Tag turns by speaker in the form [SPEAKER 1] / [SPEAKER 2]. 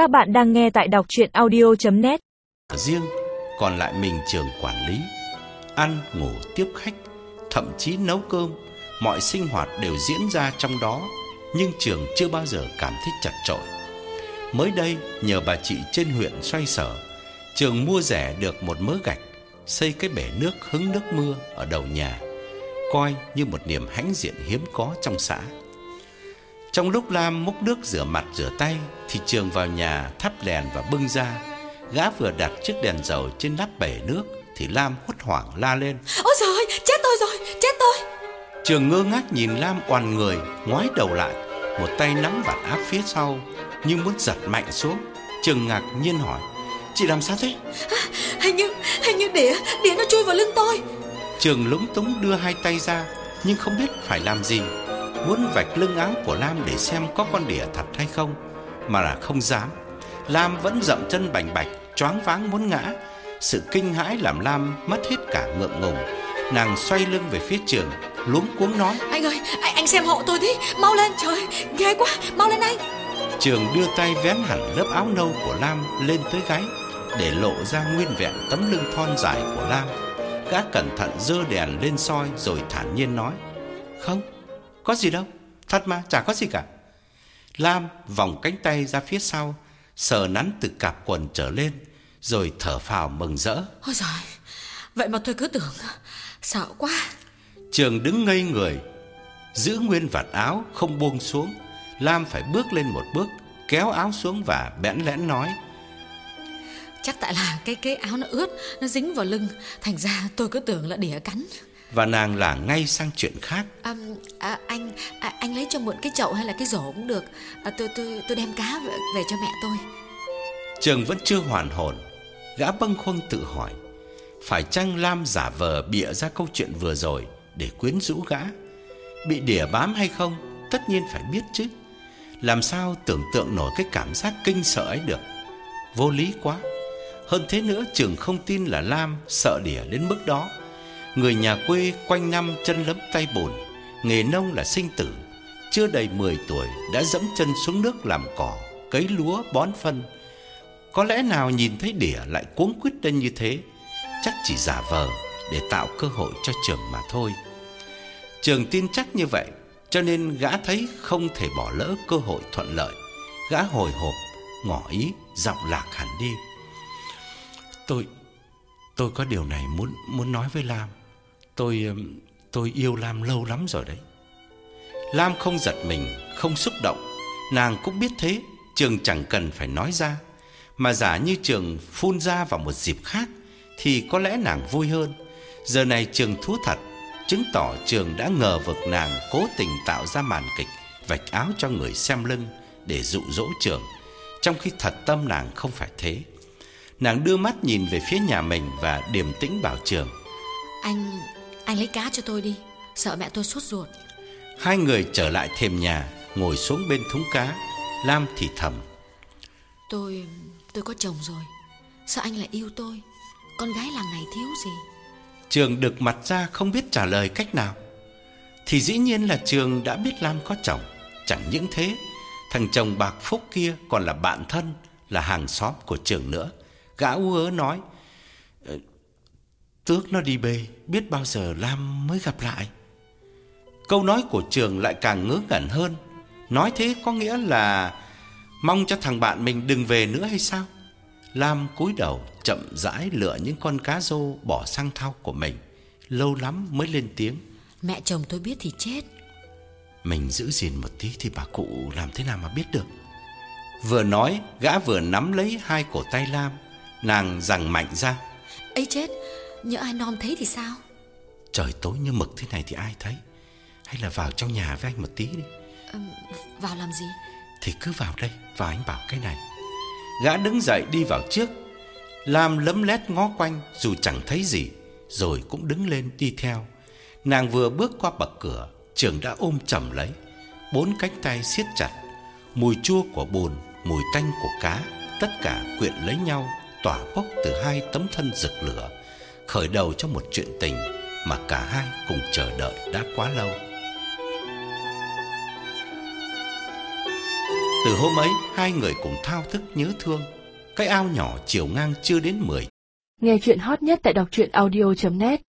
[SPEAKER 1] Các bạn đang nghe tại đọc chuyện audio.net
[SPEAKER 2] Riêng còn lại mình trường quản lý Ăn, ngủ, tiếp khách Thậm chí nấu cơm Mọi sinh hoạt đều diễn ra trong đó Nhưng trường chưa bao giờ cảm thấy chặt chội. Mới đây nhờ bà chị trên huyện xoay sở Trường mua rẻ được một mớ gạch Xây cái bể nước hứng nước mưa ở đầu nhà Coi như một niềm hãnh diện hiếm có trong xã. Trong lúc Lam múc nước rửa mặt rửa tay Thì Trường vào nhà thắp đèn và bưng ra. Gã vừa đặt chiếc đèn dầu trên nắp bể nước Thì Lam hốt hoảng la lên.
[SPEAKER 3] Ôi trời chết tôi rồi, chết tôi.
[SPEAKER 2] Trường ngơ ngác nhìn Lam oằn người Ngoái đầu lại Một tay nắm vạt áo phía sau Như muốn giật mạnh xuống. Trường ngạc nhiên hỏi Chị làm sao thế?
[SPEAKER 3] Hình như, hình như đĩa, đĩa nó chui vào lưng tôi.
[SPEAKER 2] Trường lúng túng đưa hai tay ra Nhưng không biết phải làm gì Muốn vạch lưng áo của Lam để xem có con đỉa thật hay không Mà là không dám. Lam vẫn dậm chân bành bạch Choáng váng muốn ngã. Sự kinh hãi làm Lam mất hết cả ngượng ngùng. Nàng xoay lưng về phía trường Luống cuống nói
[SPEAKER 3] Anh ơi, anh, anh xem hộ tôi đi Mau lên, trời, ghê quá, mau lên anh.
[SPEAKER 2] Trường đưa tay vén hẳn lớp áo nâu của Lam lên tới gáy Để lộ ra nguyên vẹn tấm lưng thon dài của Lam. Gã cẩn thận dơ đèn lên soi rồi thản nhiên nói Không, có gì đâu, thật mà, chả có gì cả. Lam vòng cánh tay ra phía sau Sờ nắn từ cạp quần trở lên Rồi thở phào mừng rỡ.
[SPEAKER 3] Ôi trời, vậy mà tôi cứ tưởng Sợ quá.
[SPEAKER 2] Trường đứng ngây người Giữ nguyên vạt áo không buông xuống. Lam phải bước lên một bước Kéo áo xuống và bẽn lẽn nói.
[SPEAKER 3] Chắc tại là cái cái áo nó ướt Nó dính vào lưng Thành ra tôi cứ tưởng là đĩa cắn
[SPEAKER 2] Và nàng là ngay sang chuyện khác.
[SPEAKER 3] À, à, Anh à, anh lấy cho mượn cái chậu hay là cái rổ cũng được. À, tôi, tôi, tôi đem cá về, về cho mẹ tôi.
[SPEAKER 2] Trường vẫn chưa hoàn hồn. Gã bâng khuâng tự hỏi Phải chăng Lam giả vờ bịa ra câu chuyện vừa rồi Để quyến rũ gã? Bị đỉa bám hay không Tất nhiên phải biết chứ. Làm sao tưởng tượng nổi cái cảm giác kinh sợ ấy được? Vô lý quá. Hơn thế nữa Trường không tin là Lam sợ đỉa đến mức đó Người nhà quê quanh năm chân lấm tay bùn, Nghề nông là sinh tử. Chưa đầy 10 tuổi đã dẫm chân xuống nước làm cỏ, Cấy lúa, bón phân. Có lẽ nào nhìn thấy đỉa lại cuống quyết lên như thế, Chắc chỉ giả vờ để tạo cơ hội cho Trường mà thôi. Trường tin chắc như vậy, Cho nên gã thấy không thể bỏ lỡ cơ hội thuận lợi. Gã hồi hộp, ngỏ ý, giọng lạc hẳn đi. Tôi Tôi có điều này muốn muốn nói với Lam. Tôi um, tôi yêu Lam lâu lắm rồi đấy. Lam không giật mình Không xúc động. Nàng cũng biết thế Trường chẳng cần phải nói ra. Mà giả như Trường phun ra vào một dịp khác Thì có lẽ nàng vui hơn. Giờ này Trường thú thật Chứng tỏ Trường đã ngờ vực nàng Cố tình tạo ra màn kịch Vạch áo cho người xem lưng Để dụ dỗ Trường Trong khi thật tâm nàng không phải thế. Nàng đưa mắt nhìn về phía nhà mình Và điềm tĩnh bảo Trường.
[SPEAKER 3] Anh, anh lấy cá cho tôi đi. Sợ mẹ tôi sốt ruột.
[SPEAKER 2] Hai người trở lại thềm nhà Ngồi xuống bên thúng cá. Lam thì thầm.
[SPEAKER 3] Tôi, tôi có chồng rồi. Sao anh lại yêu tôi? Con gái làng này thiếu gì?
[SPEAKER 2] Trường được mặt ra không biết trả lời cách nào. Thì dĩ nhiên là Trường đã biết Lam có chồng. Chẳng những thế Thằng chồng bạc phúc kia còn là bạn thân Là hàng xóm của Trường nữa. Gã ú ớ nói "Ờ, Tước nó đi bê Biết bao giờ Lam mới gặp lại. Câu nói của Trường lại càng ngớ ngẩn hơn. Nói thế có nghĩa là Mong cho thằng bạn mình đừng về nữa hay sao? Lam cúi đầu chậm rãi lựa những con cá rô bỏ sang thau của mình Lâu lắm mới lên tiếng.
[SPEAKER 3] Mẹ chồng tôi biết thì chết.
[SPEAKER 2] Mình giữ gìn một tí thì bà cụ làm thế nào mà biết được. Vừa nói gã vừa nắm lấy hai cổ tay Lam. Nàng giằng mạnh ra.
[SPEAKER 3] Ấy chết Nhỡ ai nom thấy thì sao?
[SPEAKER 2] Trời tối như mực thế này thì ai thấy? Hay là vào trong nhà với anh một tí đi.
[SPEAKER 3] Ừm, Vào làm gì?
[SPEAKER 2] Thì cứ vào đây Và anh bảo cái này. Gã đứng dậy đi vào trước Lam lấm lét ngó quanh Dù chẳng thấy gì Rồi cũng đứng lên đi theo. Nàng vừa bước qua bậc cửa Trường đã ôm chầm lấy Bốn cánh tay siết chặt Mùi chua của bùn Mùi tanh của cá Tất cả quyện lấy nhau Tỏa bốc từ hai tấm thân rực lửa Khởi đầu cho một chuyện tình Mà cả hai cùng chờ đợi đã quá lâu. Từ hôm ấy, hai người cùng thao thức nhớ thương. Cái ao nhỏ chiều ngang chưa đến 10
[SPEAKER 4] Nghe chuyện hot nhất tại đọc truyện audio.net